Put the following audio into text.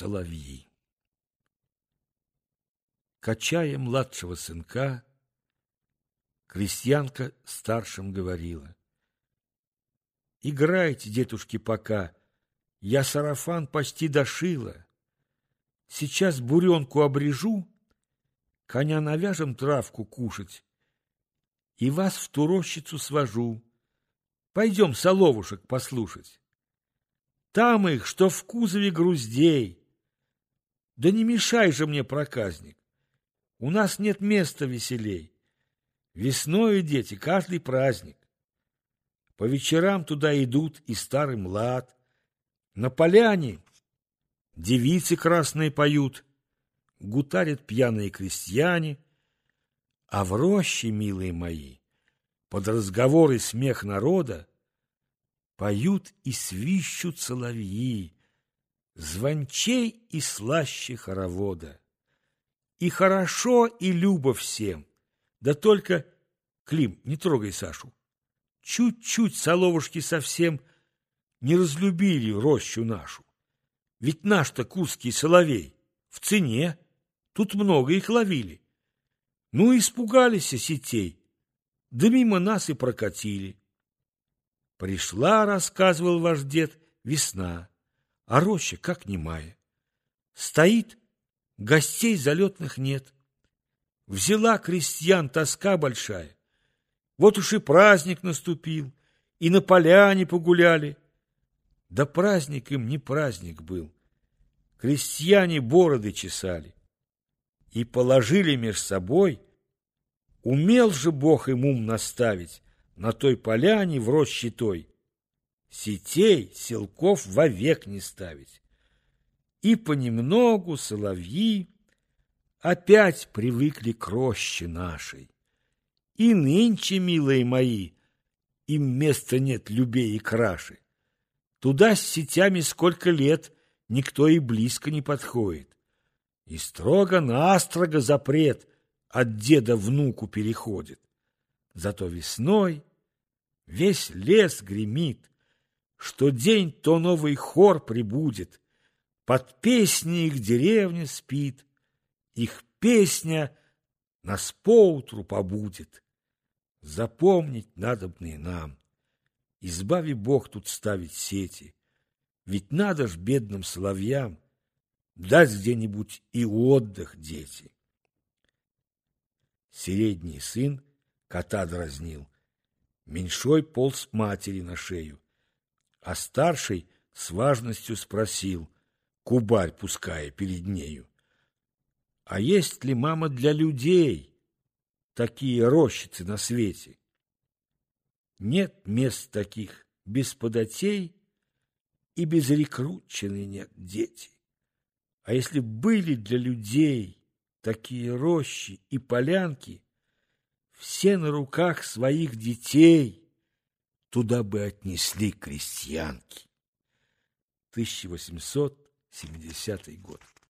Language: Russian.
соловьи. Качая младшего сынка, крестьянка старшим говорила. Играйте, дедушки, пока, я сарафан почти дошила. Сейчас буренку обрежу, коня навяжем травку кушать, и вас в ту рощицу свожу. Пойдем соловушек послушать. Там их, что в кузове груздей. Да не мешай же мне, проказник. У нас нет места веселей. Весною, дети, каждый праздник. По вечерам туда идут и старый млад. На поляне девицы красные поют, гутарят пьяные крестьяне, а в роще, милые мои, под разговоры смех народа, поют и свищут соловьи, звончей и слаще хоровода. И хорошо, и любо всем, да только, Клим, не трогай Сашу, чуть-чуть соловушки совсем не разлюбили рощу нашу. Ведь наш-то курский соловей в цене, тут много их ловили. Ну, испугались сетей, да мимо нас и прокатили. Пришла, рассказывал ваш дед, весна, а роща как немая. Стоит, гостей залетных нет. Взяла крестьян тоска большая. Вот уж и праздник наступил, и на поляне погуляли, да праздник им не праздник был. Крестьяне бороды чесали и положили меж собой. Умел же Бог им ум наставить на той поляне в роще той. Сетей, селков вовек не ставить. И понемногу соловьи опять привыкли к роще нашей. И нынче, милые мои, им места нет любей и краши. Туда с сетями сколько лет никто и близко не подходит. И строго-настрого запрет от деда внуку переходит. Зато весной весь лес гремит, что день то новый хор прибудет, под песни их деревня спит, их песня нас поутру побудет. Запомнить надобные нам. Избави Бог тут ставить сети. Ведь надо ж бедным соловьям дать где-нибудь и отдых дети. Средний сын кота дразнил. Меньшой полз матери на шею, а старший с важностью спросил, кубарь пуская перед нею. А есть ли, мама, для людей такие рощицы на свете? Нет мест таких без податей и без рекрутчины нет дети. А если были для людей такие рощи и полянки, все на руках своих детей туда бы отнесли крестьянки. 1870 год.